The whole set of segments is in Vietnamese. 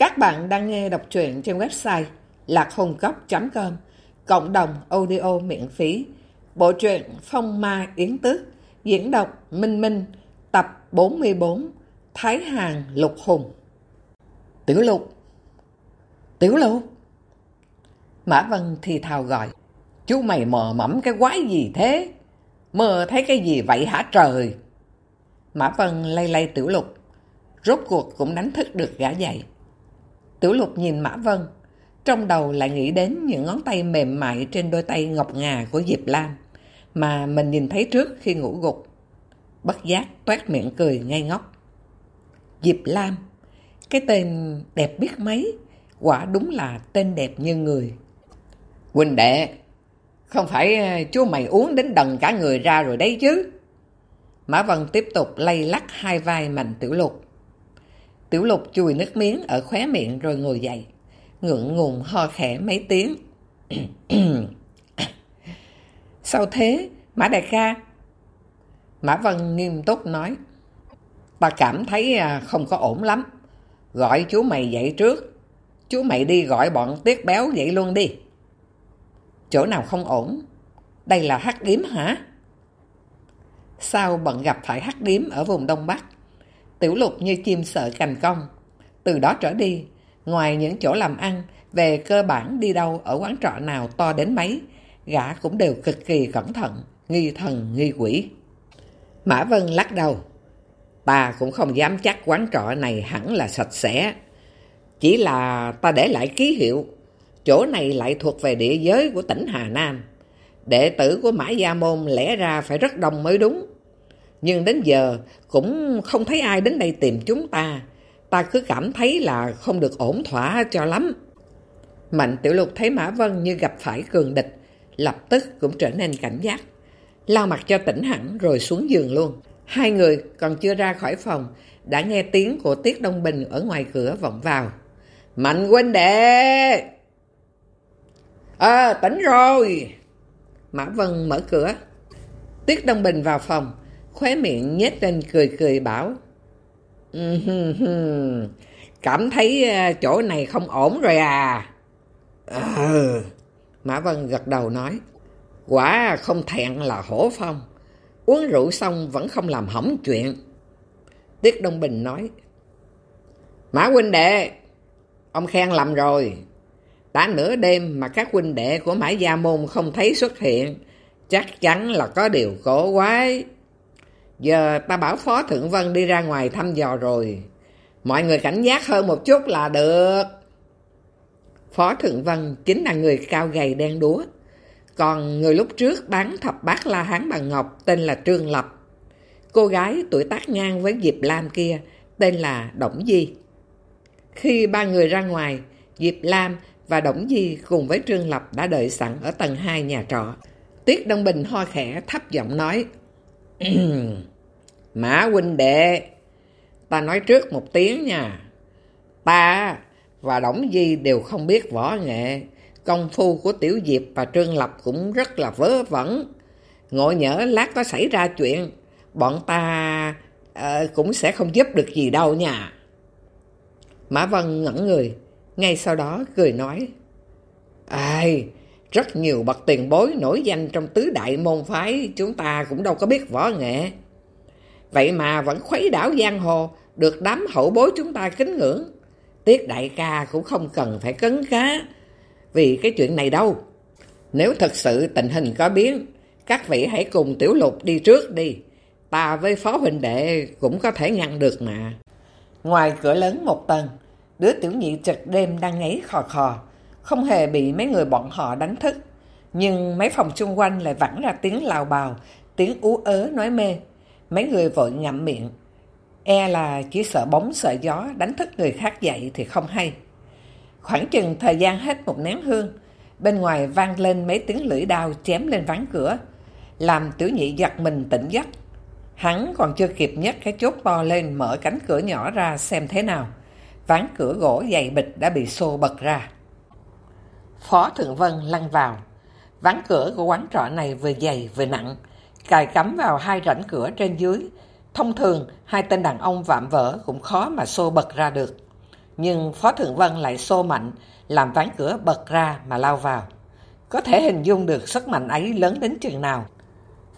Các bạn đang nghe đọc truyện trên website lạc.hùng.com Cộng đồng audio miễn phí. Bộ truyện Phong Ma Yến Tước, Diễn đọc Minh Minh, Tập 44 Thái Hàng Lục Hùng. Tiểu Lục Tiểu Lục. Mã Vân thì thào gọi, Chú mày mờ mẫm cái quái gì thế? Mơ thấy cái gì vậy hả trời? Mã Vân lay lay Tiểu Lục, Rốt cuộc cũng đánh thức được gã dậy. Tiểu Lục nhìn Mã Vân, Trong đầu lại nghĩ đến những ngón tay mềm mại Trên đôi tay ngọc ngà của Diệp Lam, Mà mình nhìn thấy trước khi ngủ gục. Bất giác toát miệng cười ngay ngóc. Diệp Lam, Cái tên đẹp biết mấy, Quả đúng là tên đẹp như người. Quỳnh đệ, Không phải à, chú mày uống đến đần cả người ra rồi đấy chứ? Mã Vân tiếp tục lay lắc hai vai mạnh tiểu lục. Tiểu lục chùi nước miếng ở khóe miệng rồi ngồi dậy. Ngượng ngùng ho khẽ mấy tiếng. Sao thế? Mã đại ca. Mã Vân nghiêm túc nói. Ta cảm thấy à, không có ổn lắm. Gọi chú mày dậy trước. Chú mày đi gọi bọn tiết béo dậy luôn đi. Chỗ nào không ổn? Đây là hắc điếm hả? Sao bận gặp phải hắc điếm ở vùng Đông Bắc? Tiểu lục như chim sợ cành cong. Từ đó trở đi, Ngoài những chỗ làm ăn, Về cơ bản đi đâu ở quán trọ nào to đến mấy, Gã cũng đều cực kỳ cẩn thận, Nghi thần, nghi quỷ. Mã Vân lắc đầu, Ta cũng không dám chắc quán trọ này hẳn là sạch sẽ. Chỉ là ta để lại ký hiệu, Chỗ này lại thuộc về địa giới của tỉnh Hà Nam. Đệ tử của Mã Gia Môn lẽ ra phải rất đông mới đúng. Nhưng đến giờ cũng không thấy ai đến đây tìm chúng ta. Ta cứ cảm thấy là không được ổn thỏa cho lắm. Mạnh Tiểu Lục thấy Mã Vân như gặp phải cường địch, Lập tức cũng trở nên cảnh giác. Lao mặt cho tỉnh hẳn rồi xuống giường luôn. Hai người còn chưa ra khỏi phòng, Đã nghe tiếng của Tiết Đông Bình ở ngoài cửa vọng vào. Mạnh huynh đệ! Ờ tỉnh rồi! Mã Vân mở cửa. Tiết Đông Bình vào phòng Khóe miệng nhếch lên cười cười bảo Cảm thấy ờ, chỗ này không ổn rồi à? Ừ Mã Vân gật đầu nói Quả không thẹn là hổ phong Uống rượu xong vẫn không làm hỏng chuyện. Tiết Đông Bình nói Mã huynh đệ Ông khen lầm rồi. Đã nửa đêm mà các huynh đệ của Mã Gia Môn không thấy xuất hiện, chắc chắn là có điều cổ quái. Giờ ta bảo Phó Thượng Vân đi ra ngoài thăm dò rồi. Mọi người cảnh giác hơn một chút là được. Phó Thượng Vân chính là người cao gầy đen đúa. Còn người lúc trước bán thập bát la hán bằng ngọc tên là Trương Lập. Cô gái tuổi tác ngang với Diệp Lam kia tên là Đổng Di. Khi ba người ra ngoài, Diệp Lam và Đổng Di cùng với Trương Lập đã đợi sẵn ở tầng 2 nhà trọ. Tiết Đông Bình ho khẽ thấp giọng nói Mã huynh đệ, ta nói trước một tiếng nha. Ta và Đổng Di đều không biết võ nghệ. Công phu của Tiểu Diệp và Trương Lập cũng rất là vớ vẩn. Ngộ nhỡ lát có xảy ra chuyện, bọn ta uh, cũng sẽ không giúp được gì đâu nha. Mã Vân ngẩn người, ngay sau đó cười nói, Ai, rất nhiều bậc tiền bối nổi danh trong tứ đại môn phái chúng ta cũng đâu có biết võ nghệ. Vậy mà vẫn khuấy đảo giang hồ, được đám hậu bối chúng ta kính ngưỡng. Tiết đại ca cũng không cần phải cấn cá vì cái chuyện này đâu. Nếu thật sự tình hình có biến, các vị hãy cùng tiểu lục đi trước đi. Ta với phó huynh đệ cũng có thể ngăn được mà. Ngoài cửa lớn một tầng, Đứa tiểu nhị trực đêm đang ngáy khò khò, không hề bị mấy người bọn họ đánh thức. Nhưng mấy phòng chung quanh lại vẳng ra tiếng lào bào, tiếng ú ớ nói mê. Mấy người vội ngậm miệng. E là chỉ sợ bóng sợ gió đánh thức người khác dậy thì không hay. Khoảng chừng thời gian hết một nén hương, bên ngoài vang lên mấy tiếng lưỡi đao chém lên ván cửa, làm tiểu nhị giật mình tỉnh giấc. Hắn còn chưa kịp nhấc cái chốt to lên mở cánh cửa nhỏ ra xem thế nào ván cửa gỗ dày bịch đã bị xô bật ra. Phó Thượng Vân lăn vào. Ván cửa của quán trọ này vừa dày vừa nặng, cài cắm vào hai rãnh cửa trên dưới. Thông thường, hai tên đàn ông vạm vỡ cũng khó mà xô bật ra được. nhưng Phó Thượng Vân lại xô mạnh, làm ván cửa bật ra mà lao vào. Có thể hình dung được sức mạnh ấy lớn đến chừng nào.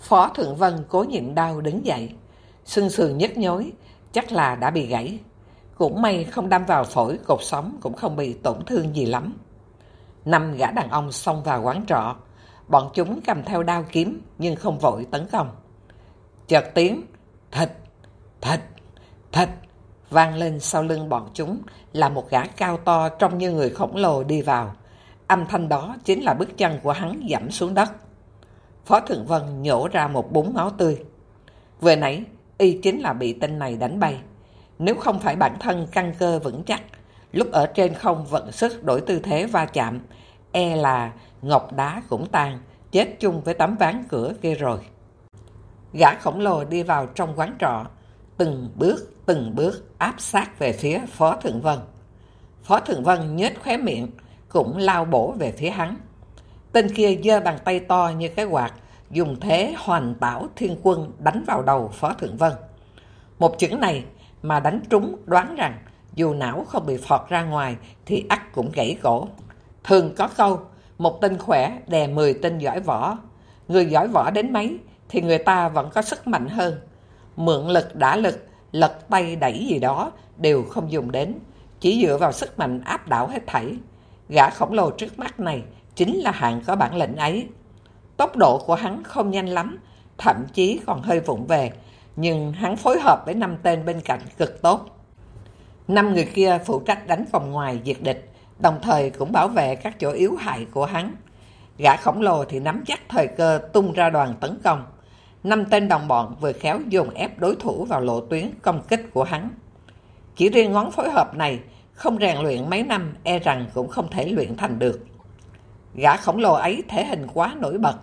Phó Thượng Vân cố nhịn đau đứng dậy, sưng sườn nhức nhối, chắc là đã bị gãy. Cũng may không đâm vào phổi, cột sống cũng không bị tổn thương gì lắm. Năm gã đàn ông xông vào quán trọ, bọn chúng cầm theo đao kiếm nhưng không vội tấn công. Chợt tiếng, thịt, thịt, thịt, vang lên sau lưng bọn chúng là một gã cao to trông như người khổng lồ đi vào. Âm thanh đó chính là bước chân của hắn dẫm xuống đất. Phó Thượng Vân nhổ ra một búng máu tươi. Vừa nãy, y chính là bị tên này đánh bay. Nếu không phải bản thân căn cơ vững chắc, lúc ở trên không vận sức đổi tư thế va chạm, e là ngọc đá cũng tan, chết chung với tấm ván cửa kia rồi. Gã khổng lồ đi vào trong quán trọ, từng bước, từng bước áp sát về phía Phó Thượng Vân. Phó Thượng Vân nhếch khóe miệng, cũng lao bổ về phía hắn. Tên kia giơ bàn tay to như cái quạt, dùng thế hoàn tảo thiên quân đánh vào đầu Phó Thượng Vân. Một chữ này mà đánh trúng đoán rằng dù não không bị phọt ra ngoài thì ắt cũng gãy cổ. Thường có câu, một tên khỏe đè 10 tên giỏi võ. Người giỏi võ đến mấy thì người ta vẫn có sức mạnh hơn. Mượn lực đã lực, lật tay đẩy gì đó đều không dùng đến. Chỉ dựa vào sức mạnh áp đảo hết thảy. Gã khổng lồ trước mắt này chính là hạng có bản lĩnh ấy. Tốc độ của hắn không nhanh lắm, thậm chí còn hơi vụng về, nhưng hắn phối hợp với năm tên bên cạnh cực tốt. Năm người kia phụ trách đánh vòng ngoài diệt địch, đồng thời cũng bảo vệ các chỗ yếu hại của hắn. Gã khổng lồ thì nắm chắc thời cơ tung ra đoàn tấn công. Năm tên đồng bọn vừa khéo dồn ép đối thủ vào lộ tuyến công kích của hắn. Chỉ riêng ngón phối hợp này, không rèn luyện mấy năm e rằng cũng không thể luyện thành được. Gã khổng lồ ấy thể hình quá nổi bật,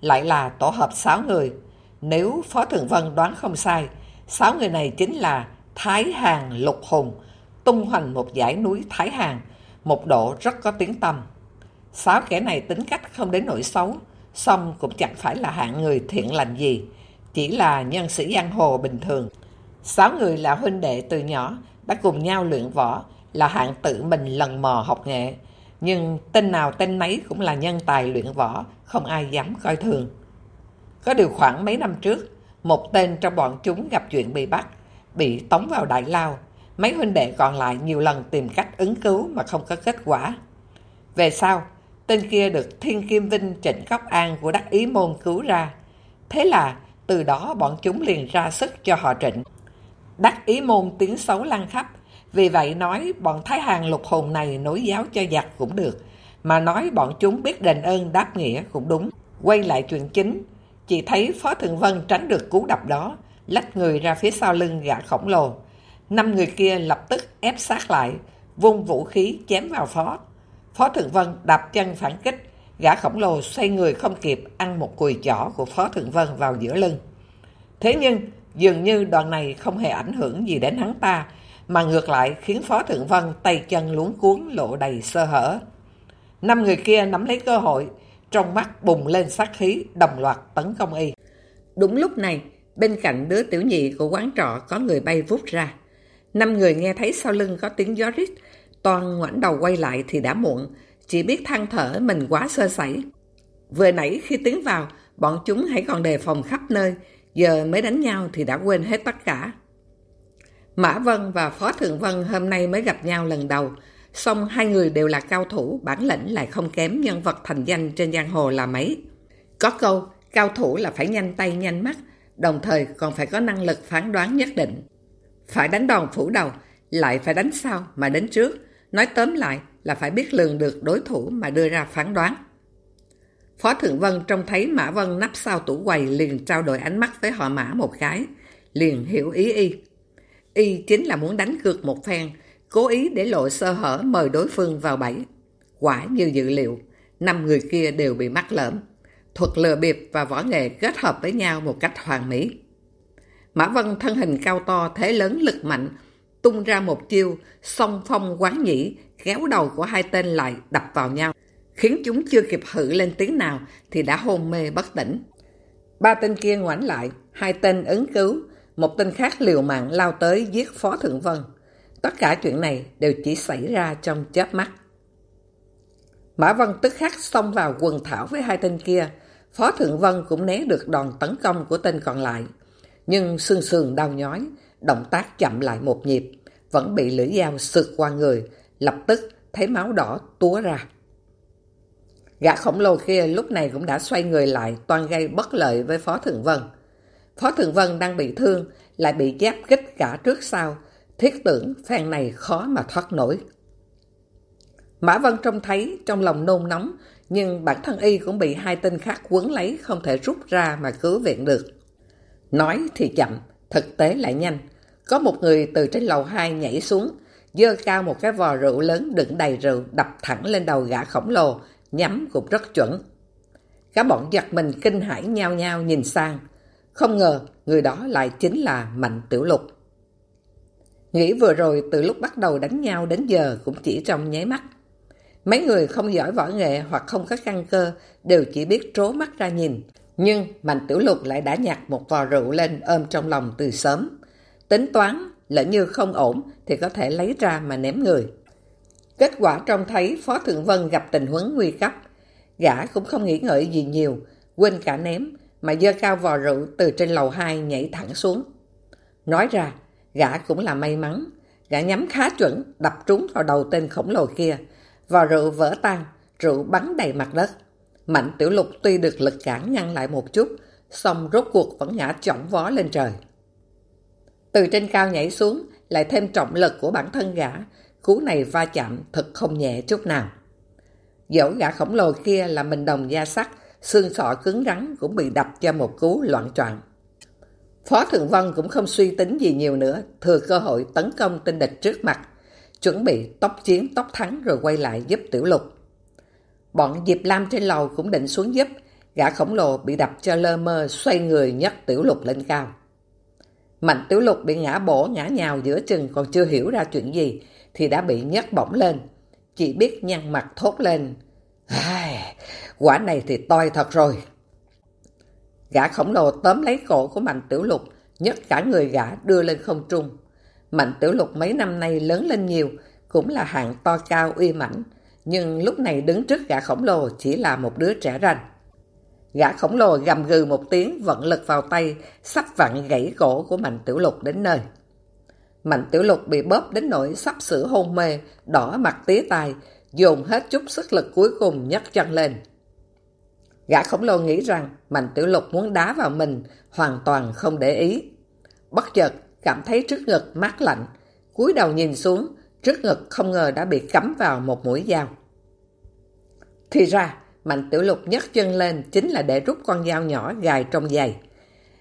lại là tổ hợp 6 người. Nếu Phó Thượng Vân đoán không sai, 6 người này chính là Thái Hàng Lục Hùng, tung hoành một dãy núi Thái Hàng, một độ rất có tiếng tâm. Sáu kẻ này tính cách không đến nỗi xấu, song cũng chẳng phải là hạng người thiện lành gì, chỉ là nhân sĩ giang hồ bình thường. Sáu người là huynh đệ từ nhỏ, đã cùng nhau luyện võ, là hạng tự mình lần mò học nghệ. Nhưng tên nào tên nấy cũng là nhân tài luyện võ, không ai dám coi thường. Có điều khoảng mấy năm trước, một tên trong bọn chúng gặp chuyện bị bắt, bị tống vào đại lao. Mấy huynh đệ còn lại nhiều lần tìm cách ứng cứu mà không có kết quả. Về sau, tên kia được Thiên Kim Vinh Trịnh Cóc An của Đắc Ý Môn cứu ra. Thế là từ đó bọn chúng liền ra sức cho họ trịnh. Đắc Ý Môn tiếng xấu lan khắp, vì vậy nói bọn Thái Hàng lục hồn này nối giáo cho giặc cũng được, mà nói bọn chúng biết đền ơn đáp nghĩa cũng đúng. Quay lại chuyện chính, chỉ thấy Phó Thượng Vân tránh được cú đập đó, lách người ra phía sau lưng gã khổng lồ. Năm người kia lập tức ép sát lại, vung vũ khí chém vào Phó. Phó Thượng Vân đạp chân phản kích, gã khổng lồ xoay người không kịp ăn một cùi chỏ của Phó Thượng Vân vào giữa lưng. Thế nhưng, dường như đoạn này không hề ảnh hưởng gì đến hắn ta, mà ngược lại khiến Phó Thượng Vân tay chân luống cuốn lộ đầy sơ hở. Năm người kia nắm lấy cơ hội, trong mắt bùng lên sát khí, đồng loạt tấn công y. Đúng lúc này, bên cạnh đứa tiểu nhị của quán trọ có người bay vút ra. Năm người nghe thấy sau lưng có tiếng gió rít, toàn ngoảnh đầu quay lại thì đã muộn, chỉ biết than thở mình quá sơ sẩy. Vừa nãy khi tiến vào, bọn chúng hãy còn đề phòng khắp nơi, giờ mới đánh nhau thì đã quên hết tất cả. Mã Vân và Phó Thượng Vân hôm nay mới gặp nhau lần đầu, song hai người đều là cao thủ, bản lĩnh lại không kém nhân vật thành danh trên giang hồ là mấy. Có câu, cao thủ là phải nhanh tay nhanh mắt, đồng thời còn phải có năng lực phán đoán nhất định. Phải đánh đòn phủ đầu, lại phải đánh sau mà đến trước. Nói tóm lại là phải biết lường được đối thủ mà đưa ra phán đoán. Phó Thượng Vân trông thấy Mã Vân nắp sau tủ quầy liền trao đổi ánh mắt với họ Mã một cái, liền hiểu ý y. Y chính là muốn đánh cược một phen, cố ý để lộ sơ hở mời đối phương vào bẫy. Quả như dự liệu, năm người kia đều bị mắc lợm. Thuật lừa bịp và võ nghệ kết hợp với nhau một cách hoàn mỹ. Mã Vân thân hình cao to, thế lớn lực mạnh, tung ra một chiêu, song phong quán nhĩ, kéo đầu của hai tên lại đập vào nhau, khiến chúng chưa kịp hự lên tiếng nào thì đã hôn mê bất tỉnh. Ba tên kia ngoảnh lại, hai tên ứng cứu, một tên khác liều mạng lao tới giết Phó Thượng Vân. Tất cả chuyện này đều chỉ xảy ra trong chớp mắt. Mã Vân tức khắc xông vào quần thảo với hai tên kia. Phó Thượng Vân cũng né được đòn tấn công của tên còn lại. Nhưng xương sườn đau nhói, động tác chậm lại một nhịp, vẫn bị lưỡi dao sượt qua người, lập tức thấy máu đỏ túa ra. Gã khổng lồ kia lúc này cũng đã xoay người lại toàn gây bất lợi với Phó Thượng Vân. Phó Thượng Vân đang bị thương, lại bị giáp kích cả trước sau, thiết tưởng phen này khó mà thoát nổi. Mã Vân trông thấy trong lòng nôn nóng, nhưng bản thân y cũng bị hai tên khác quấn lấy không thể rút ra mà cứu viện được. Nói thì chậm, thực tế lại nhanh. Có một người từ trên lầu 2 nhảy xuống, dơ cao một cái vò rượu lớn đựng đầy rượu đập thẳng lên đầu gã khổng lồ, nhắm cũng rất chuẩn. Cả bọn giật mình kinh hãi nhau nhau nhìn sang. Không ngờ người đó lại chính là Mạnh Tiểu Lục. Nghĩ vừa rồi từ lúc bắt đầu đánh nhau đến giờ cũng chỉ trong nháy mắt. Mấy người không giỏi võ nghệ hoặc không có căn cơ đều chỉ biết trố mắt ra nhìn. Nhưng Mạnh Tiểu Lục lại đã nhặt một vò rượu lên ôm trong lòng từ sớm. Tính toán, lỡ như không ổn thì có thể lấy ra mà ném người. Kết quả trông thấy Phó Thượng Vân gặp tình huống nguy cấp. Gã cũng không nghĩ ngợi gì nhiều, quên cả ném, mà dơ cao vò rượu từ trên lầu 2 nhảy thẳng xuống. Nói ra, gã cũng là may mắn. Gã nhắm khá chuẩn, đập trúng vào đầu tên khổng lồ kia. Vò rượu vỡ tan, rượu bắn đầy mặt đất. Mạnh tiểu lục tuy được lực cản ngăn lại một chút, xong rốt cuộc vẫn ngã chỏng vó lên trời. Từ trên cao nhảy xuống, lại thêm trọng lực của bản thân gã, cú này va chạm thật không nhẹ chút nào. Dẫu gã khổng lồ kia là mình đồng da sắt, xương sọ cứng rắn cũng bị đập cho một cú loạn troạn. Phó Thượng Vân cũng không suy tính gì nhiều nữa, thừa cơ hội tấn công tên địch trước mặt, chuẩn bị tóc chiến tóc thắng rồi quay lại giúp Tiểu Lục. Bọn Diệp Lam trên lầu cũng định xuống giúp, gã khổng lồ bị đập cho lơ mơ xoay người nhấc Tiểu Lục lên cao. Mạnh Tiểu Lục bị ngã bổ ngã nhào giữa chừng còn chưa hiểu ra chuyện gì thì đã bị nhấc bổng lên. Chỉ biết nhăn mặt thốt lên. Quả này thì toi thật rồi. Gã khổng lồ tóm lấy cổ của Mạnh Tiểu Lục, nhấc cả người gã đưa lên không trung. Mạnh Tiểu Lục mấy năm nay lớn lên nhiều, cũng là hạng to cao uy mãnh, nhưng lúc này đứng trước gã khổng lồ chỉ là một đứa trẻ rành. Gã khổng lồ gầm gừ một tiếng vận lực vào tay, sắp vặn gãy cổ của Mạnh Tiểu Lục đến nơi. Mạnh Tiểu Lục bị bóp đến nỗi sắp sửa hôn mê, đỏ mặt tía tai, dồn hết chút sức lực cuối cùng nhấc chân lên. Gã khổng lồ nghĩ rằng Mạnh Tiểu Lục muốn đá vào mình, hoàn toàn không để ý. Bất chợt, cảm thấy trước ngực mát lạnh, cúi đầu nhìn xuống, trước ngực không ngờ đã bị cắm vào một mũi dao. Thì ra, Mạnh Tiểu Lục nhấc chân lên chính là để rút con dao nhỏ gài trong giày.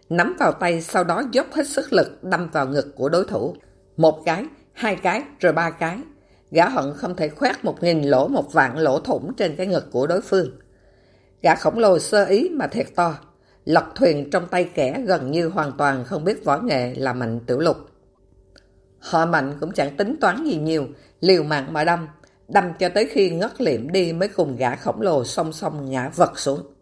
Nắm vào tay sau đó dốc hết sức lực đâm vào ngực của đối thủ. Một cái, hai cái, rồi ba cái. Gã hận không thể khoét một nghìn lỗ một vạn lỗ thủng trên cái ngực của đối phương. Gã khổng lồ sơ ý mà thiệt to. Lật thuyền trong tay kẻ gần như hoàn toàn không biết võ nghệ là Mạnh Tiểu Lục. Họ Mạnh cũng chẳng tính toán gì nhiều, liều mạng mà đâm, đâm cho tới khi ngất liệm đi mới cùng gã khổng lồ song song ngã vật xuống.